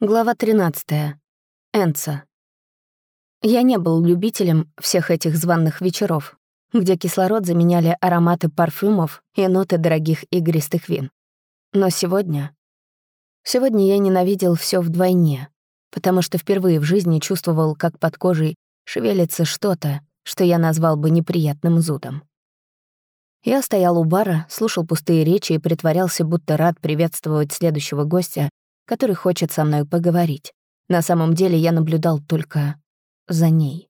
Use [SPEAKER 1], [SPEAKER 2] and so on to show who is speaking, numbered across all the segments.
[SPEAKER 1] Глава 13. Энца. Я не был любителем всех этих званных вечеров, где кислород заменяли ароматы парфюмов и ноты дорогих игристых вин. Но сегодня... Сегодня я ненавидел все вдвойне, потому что впервые в жизни чувствовал, как под кожей шевелится что-то, что я назвал бы неприятным зудом. Я стоял у бара, слушал пустые речи и притворялся, будто рад приветствовать следующего гостя, который хочет со мной поговорить. На самом деле я наблюдал только за ней.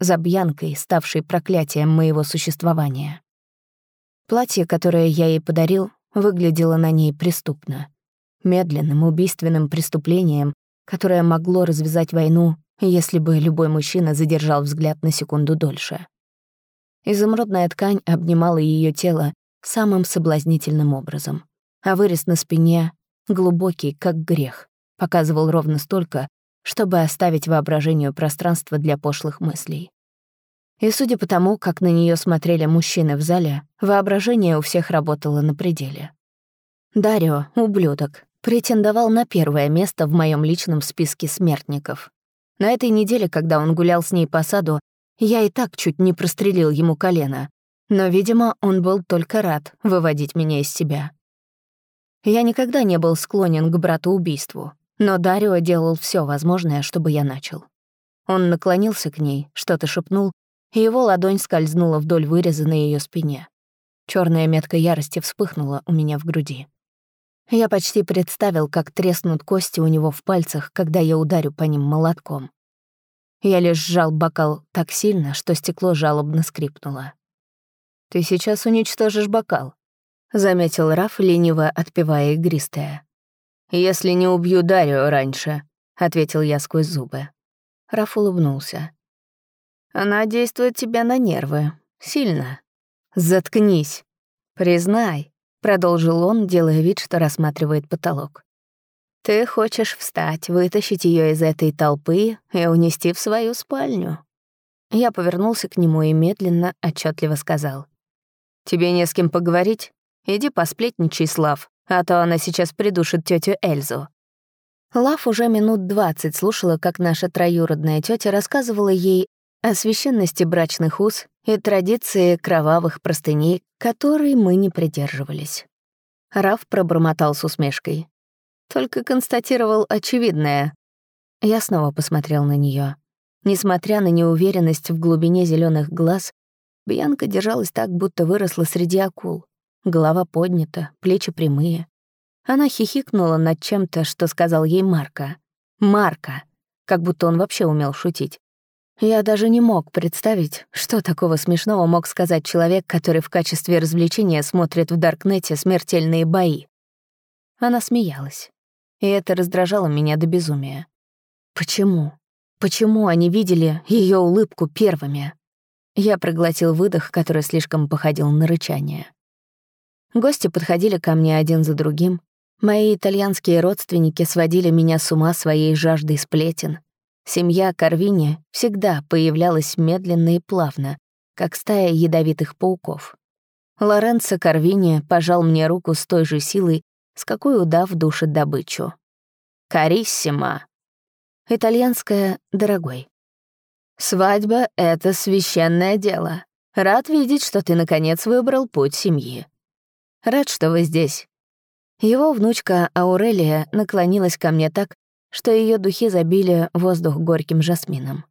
[SPEAKER 1] За Бьянкой, ставшей проклятием моего существования. Платье, которое я ей подарил, выглядело на ней преступно. Медленным, убийственным преступлением, которое могло развязать войну, если бы любой мужчина задержал взгляд на секунду дольше. Изумрудная ткань обнимала ее тело самым соблазнительным образом, а вырез на спине глубокий, как грех, показывал ровно столько, чтобы оставить воображению пространство для пошлых мыслей. И судя по тому, как на нее смотрели мужчины в зале, воображение у всех работало на пределе. Дарио, ублюдок, претендовал на первое место в моем личном списке смертников. На этой неделе, когда он гулял с ней по саду, я и так чуть не прострелил ему колено. Но, видимо, он был только рад выводить меня из себя. Я никогда не был склонен к брату-убийству, но Дарио делал все возможное, чтобы я начал. Он наклонился к ней, что-то шепнул, и его ладонь скользнула вдоль выреза на ее спине. Черная метка ярости вспыхнула у меня в груди. Я почти представил, как треснут кости у него в пальцах, когда я ударю по ним молотком. Я лишь сжал бокал так сильно, что стекло жалобно скрипнуло. «Ты сейчас уничтожишь бокал», — заметил Раф, лениво отпивая игристое. «Если не убью Дарью раньше», — ответил я сквозь зубы. Раф улыбнулся. «Она действует тебя на нервы. Сильно. Заткнись. Признай», — продолжил он, делая вид, что рассматривает потолок. «Ты хочешь встать, вытащить ее из этой толпы и унести в свою спальню». Я повернулся к нему и медленно, отчетливо сказал. «Тебе не с кем поговорить? Иди посплетничай с Лав, а то она сейчас придушит тетю Эльзу». Лав уже минут двадцать слушала, как наша троюродная тетя рассказывала ей о священности брачных уз и традиции кровавых простыней, которой мы не придерживались. Раф пробормотал с усмешкой. Только констатировал очевидное. Я снова посмотрел на нее. Несмотря на неуверенность в глубине зеленых глаз, Бьянка держалась так, будто выросла среди акул. Голова поднята, плечи прямые. Она хихикнула над чем-то, что сказал ей Марка. Марка! Как будто он вообще умел шутить. Я даже не мог представить, что такого смешного мог сказать человек, который в качестве развлечения смотрит в Даркнете смертельные бои. Она смеялась. И это раздражало меня до безумия. Почему? Почему они видели ее улыбку первыми? Я проглотил выдох, который слишком походил на рычание. Гости подходили ко мне один за другим. Мои итальянские родственники сводили меня с ума своей жаждой сплетен. Семья Карвини всегда появлялась медленно и плавно, как стая ядовитых пауков. Лоренцо Карвини пожал мне руку с той же силой, с какой удав душит добычу. «Кариссима». Итальянское «дорогой». «Свадьба — это священное дело. Рад видеть, что ты, наконец, выбрал путь семьи. Рад, что вы здесь». Его внучка Аурелия наклонилась ко мне так, что ее духи забили воздух горьким жасмином.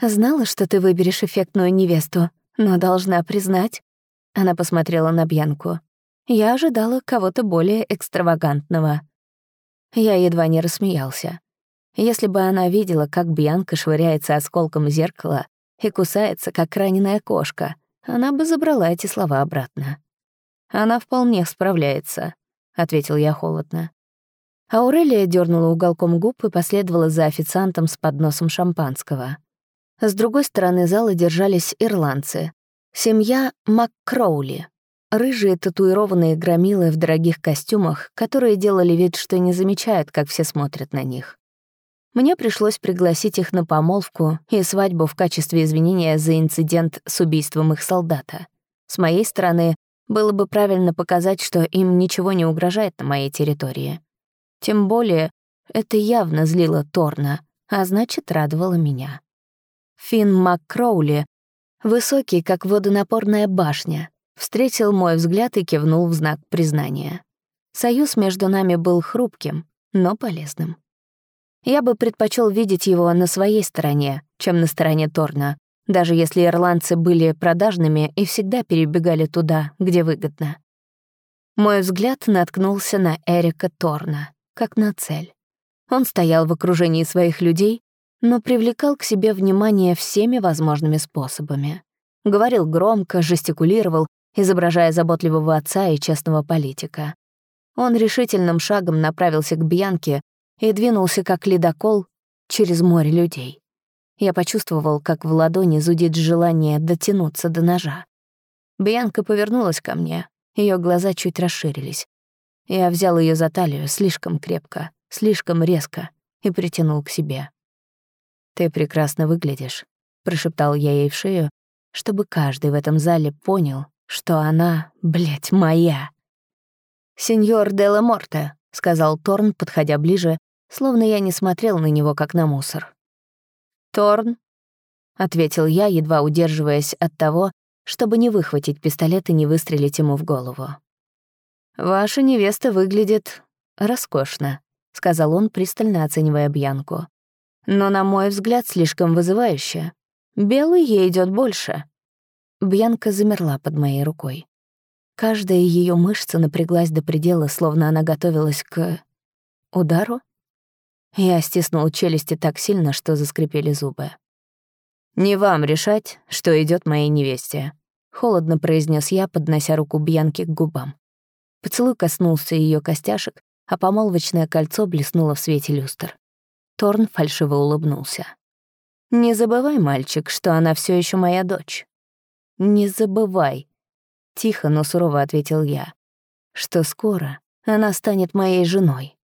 [SPEAKER 1] «Знала, что ты выберешь эффектную невесту, но должна признать...» Она посмотрела на Бьянку. «Я ожидала кого-то более экстравагантного». Я едва не рассмеялся. Если бы она видела, как Бьянка швыряется осколком зеркала и кусается, как раненая кошка, она бы забрала эти слова обратно. «Она вполне справляется», — ответил я холодно. Аурелия дернула уголком губ и последовала за официантом с подносом шампанского. С другой стороны зала держались ирландцы. Семья МакКроули. Рыжие татуированные громилы в дорогих костюмах, которые делали вид, что не замечают, как все смотрят на них. Мне пришлось пригласить их на помолвку и свадьбу в качестве извинения за инцидент с убийством их солдата. С моей стороны, было бы правильно показать, что им ничего не угрожает на моей территории. Тем более, Это явно злило Торна, а значит, радовало меня. Финн МакКроули, высокий, как водонапорная башня, встретил мой взгляд и кивнул в знак признания. Союз между нами был хрупким, но полезным. Я бы предпочел видеть его на своей стороне, чем на стороне Торна, даже если ирландцы были продажными и всегда перебегали туда, где выгодно. Мой взгляд наткнулся на Эрика Торна, как на цель. Он стоял в окружении своих людей, но привлекал к себе внимание всеми возможными способами. Говорил громко, жестикулировал, изображая заботливого отца и честного политика. Он решительным шагом направился к Бьянке и двинулся как ледокол через море людей. Я почувствовал, как в ладони зудит желание дотянуться до ножа. Бьянка повернулась ко мне, ее глаза чуть расширились. Я взял ее за талию слишком крепко, слишком резко и притянул к себе. «Ты прекрасно выглядишь», — прошептал я ей в шею, чтобы каждый в этом зале понял, что она, блядь, моя. «Сеньор Делла Морте», — сказал Торн, подходя ближе, словно я не смотрел на него, как на мусор. «Торн», — ответил я, едва удерживаясь от того, чтобы не выхватить пистолет и не выстрелить ему в голову. «Ваша невеста выглядит роскошно», — сказал он, пристально оценивая Бьянку. «Но, на мой взгляд, слишком вызывающе. Белый ей идет больше». Бьянка замерла под моей рукой. Каждая ее мышца напряглась до предела, словно она готовилась к... удару? Я стиснул челюсти так сильно, что заскрипели зубы. «Не вам решать, что идет моей невесте», — холодно произнес я, поднося руку Бьянки к губам. Поцелуй коснулся ее костяшек, а помолвочное кольцо блеснуло в свете люстр. Торн фальшиво улыбнулся. «Не забывай, мальчик, что она все еще моя дочь». «Не забывай», — тихо, но сурово ответил я, «что скоро она станет моей женой».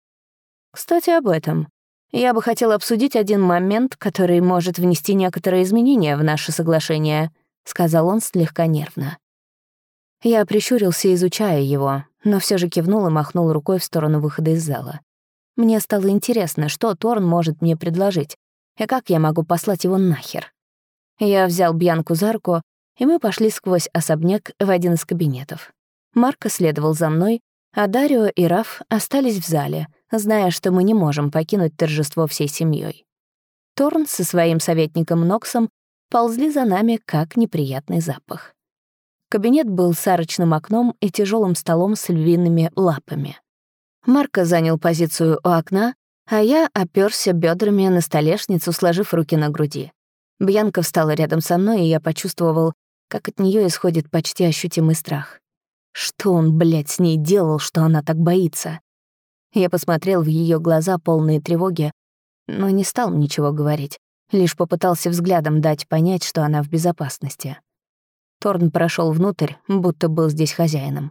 [SPEAKER 1] «Кстати, об этом. Я бы хотел обсудить один момент, который может внести некоторые изменения в наше соглашение», — сказал он слегка нервно. Я прищурился, изучая его, но все же кивнул и махнул рукой в сторону выхода из зала. Мне стало интересно, что Торн может мне предложить, и как я могу послать его нахер. Я взял Бьянку за руку, и мы пошли сквозь особняк в один из кабинетов. Марко следовал за мной, а Дарио и Раф остались в зале, зная, что мы не можем покинуть торжество всей семьей. Торн со своим советником Ноксом ползли за нами, как неприятный запах. Кабинет был с арочным окном и тяжелым столом с львиными лапами. Марко занял позицию у окна, а я оперся бедрами на столешницу, сложив руки на груди. Бьянка встала рядом со мной, и я почувствовал, как от нее исходит почти ощутимый страх. Что он, блядь, с ней делал, что она так боится? Я посмотрел в ее глаза, полные тревоги, но не стал ничего говорить, лишь попытался взглядом дать понять, что она в безопасности. Торн прошел внутрь, будто был здесь хозяином.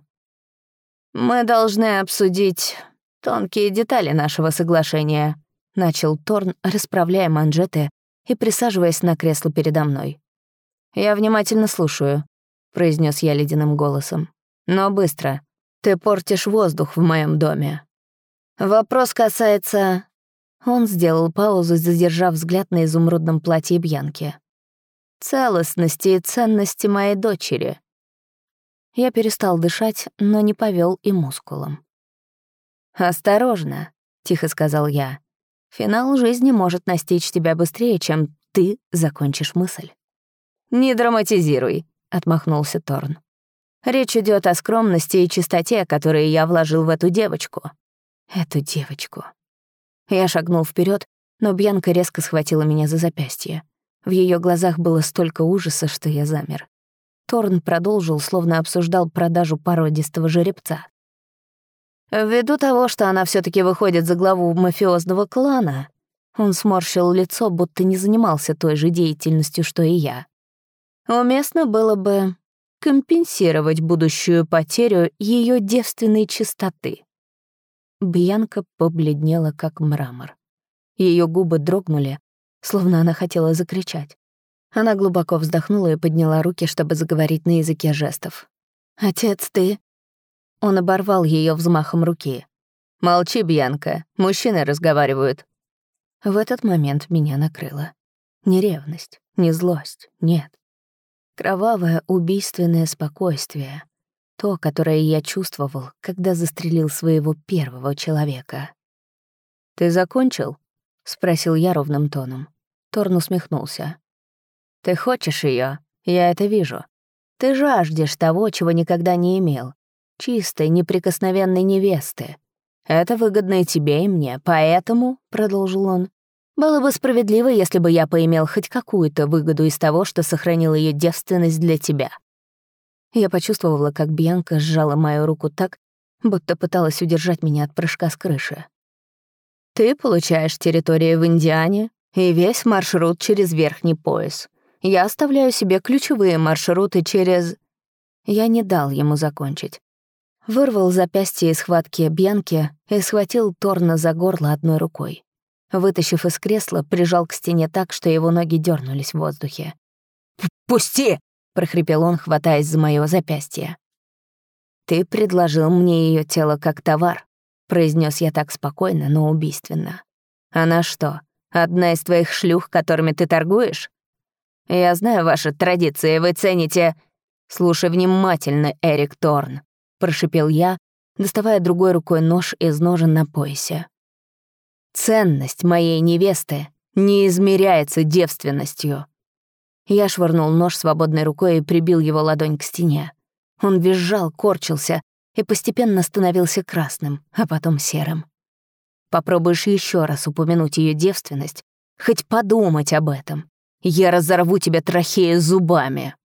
[SPEAKER 1] «Мы должны обсудить тонкие детали нашего соглашения», — начал Торн, расправляя манжеты и присаживаясь на кресло передо мной. «Я внимательно слушаю», — произнес я ледяным голосом. «Но быстро. Ты портишь воздух в моем доме». «Вопрос касается...» Он сделал паузу, задержав взгляд на изумрудном платье Бьянки целостности и ценности моей дочери. Я перестал дышать, но не повел и мускулом. «Осторожно», — тихо сказал я. «Финал жизни может настичь тебя быстрее, чем ты закончишь мысль». «Не драматизируй», — отмахнулся Торн. «Речь идет о скромности и чистоте, которые я вложил в эту девочку». «Эту девочку». Я шагнул вперед, но Бьянка резко схватила меня за запястье. В ее глазах было столько ужаса, что я замер. Торн продолжил, словно обсуждал продажу породистого жеребца. «Ввиду того, что она все таки выходит за главу мафиозного клана», он сморщил лицо, будто не занимался той же деятельностью, что и я. «Уместно было бы компенсировать будущую потерю ее девственной чистоты». Бьянка побледнела, как мрамор. Ее губы дрогнули, словно она хотела закричать. Она глубоко вздохнула и подняла руки, чтобы заговорить на языке жестов. «Отец, ты...» Он оборвал ее взмахом руки. Молчи, Бьянка, мужчины разговаривают». В этот момент меня накрыло. Не ревность, не злость, нет. Кровавое убийственное спокойствие. То, которое я чувствовал, когда застрелил своего первого человека. «Ты закончил?» — спросил я ровным тоном. Торн усмехнулся. «Ты хочешь ее? Я это вижу. Ты жаждешь того, чего никогда не имел. Чистой, неприкосновенной невесты. Это выгодно и тебе, и мне, поэтому, — продолжил он, — было бы справедливо, если бы я поимел хоть какую-то выгоду из того, что сохранил ее девственность для тебя. Я почувствовала, как Бьянка сжала мою руку так, будто пыталась удержать меня от прыжка с крыши. Ты получаешь территории в Индиане и весь маршрут через верхний пояс. Я оставляю себе ключевые маршруты через... Я не дал ему закончить. Вырвал запястье из схватки Бьянки и схватил Торна за горло одной рукой. Вытащив из кресла, прижал к стене так, что его ноги дернулись в воздухе. «Пусти!» — прохрипел он, хватаясь за моё запястье. «Ты предложил мне ее тело как товар», — произнес я так спокойно, но убийственно. «Она что, одна из твоих шлюх, которыми ты торгуешь? Я знаю ваши традиции, вы цените...» «Слушай внимательно, Эрик Торн», — прошипел я, доставая другой рукой нож из ножен на поясе. «Ценность моей невесты не измеряется девственностью». Я швырнул нож свободной рукой и прибил его ладонь к стене. Он визжал, корчился и постепенно становился красным, а потом серым. Попробуешь еще раз упомянуть ее девственность, хоть подумать об этом. Я разорву тебе трахею зубами.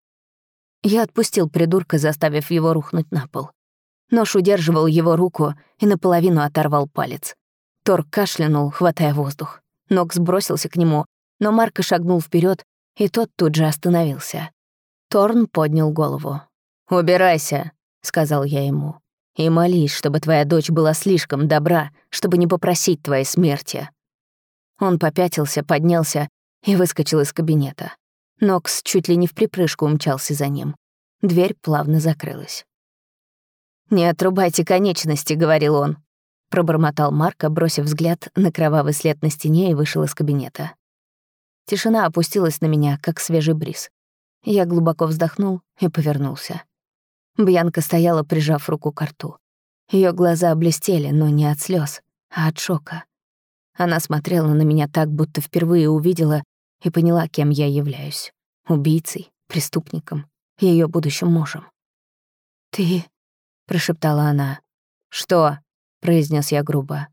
[SPEAKER 1] Я отпустил придурка, заставив его рухнуть на пол. Нож удерживал его руку и наполовину оторвал палец. Тор кашлянул, хватая воздух. Нокс бросился к нему, но Марко шагнул вперед, и тот тут же остановился. Торн поднял голову. «Убирайся», — сказал я ему. «И молись, чтобы твоя дочь была слишком добра, чтобы не попросить твоей смерти». Он попятился, поднялся и выскочил из кабинета. Нокс чуть ли не в припрыжку умчался за ним. Дверь плавно закрылась. «Не отрубайте конечности», — говорил он. Пробормотал Марко, бросив взгляд на кровавый след на стене и вышел из кабинета. Тишина опустилась на меня, как свежий бриз. Я глубоко вздохнул и повернулся. Бьянка стояла, прижав руку к рту. Ее глаза блестели, но не от слез, а от шока. Она смотрела на меня так, будто впервые увидела и поняла, кем я являюсь. Убийцей, преступником, ее будущим мужем. «Ты...» прошептала она. «Что?» — произнес я грубо.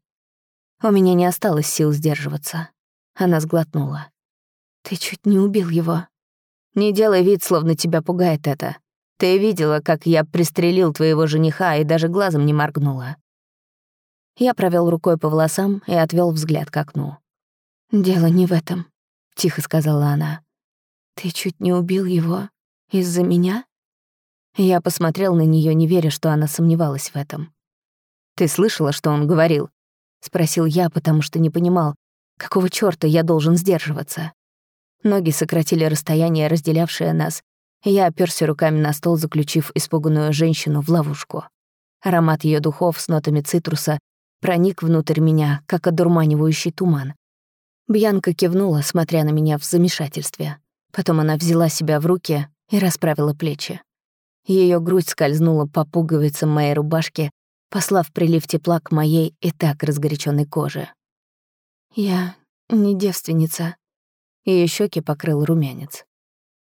[SPEAKER 1] У меня не осталось сил сдерживаться. Она сглотнула. «Ты чуть не убил его». «Не делай вид, словно тебя пугает это. Ты видела, как я пристрелил твоего жениха и даже глазом не моргнула». Я провел рукой по волосам и отвел взгляд к окну. «Дело не в этом», — тихо сказала она. «Ты чуть не убил его из-за меня?» Я посмотрел на нее, не веря, что она сомневалась в этом. «Ты слышала, что он говорил?» — спросил я, потому что не понимал, какого чёрта я должен сдерживаться. Ноги сократили расстояние, разделявшее нас, я оперся руками на стол, заключив испуганную женщину в ловушку. Аромат ее духов с нотами цитруса проник внутрь меня, как одурманивающий туман. Бьянка кивнула, смотря на меня в замешательстве. Потом она взяла себя в руки и расправила плечи. Ее грудь скользнула по пуговицам моей рубашки, послав прилив тепла к моей и так разгоряченной коже. «Я не девственница». Ее щеки покрыл румянец.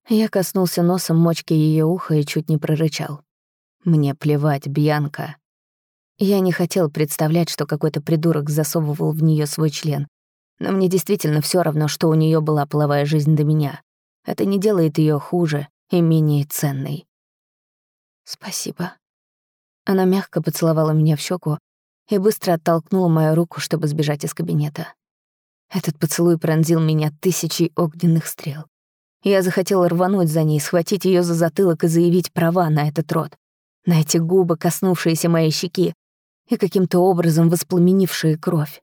[SPEAKER 1] Я коснулся носом мочки ее уха и чуть не прорычал. «Мне плевать, Бьянка». Я не хотел представлять, что какой-то придурок засовывал в нее свой член. Но мне действительно все равно, что у нее была половая жизнь до меня. Это не делает ее хуже и менее ценной. «Спасибо». Она мягко поцеловала меня в щеку и быстро оттолкнула мою руку, чтобы сбежать из кабинета. Этот поцелуй пронзил меня тысячей огненных стрел. Я захотела рвануть за ней, схватить ее за затылок и заявить права на этот род, на эти губы, коснувшиеся моей щеки и каким-то образом воспламенившие кровь.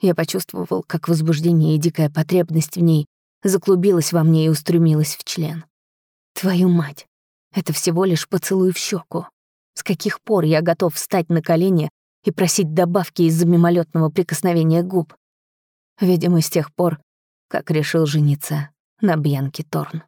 [SPEAKER 1] Я почувствовал, как возбуждение и дикая потребность в ней заклубилась во мне и устремилась в член. Твою мать! Это всего лишь поцелуй в щеку. С каких пор я готов встать на колени и просить добавки из-за мимолетного прикосновения губ. Видимо, с тех пор, как решил жениться на Бьянке Торн.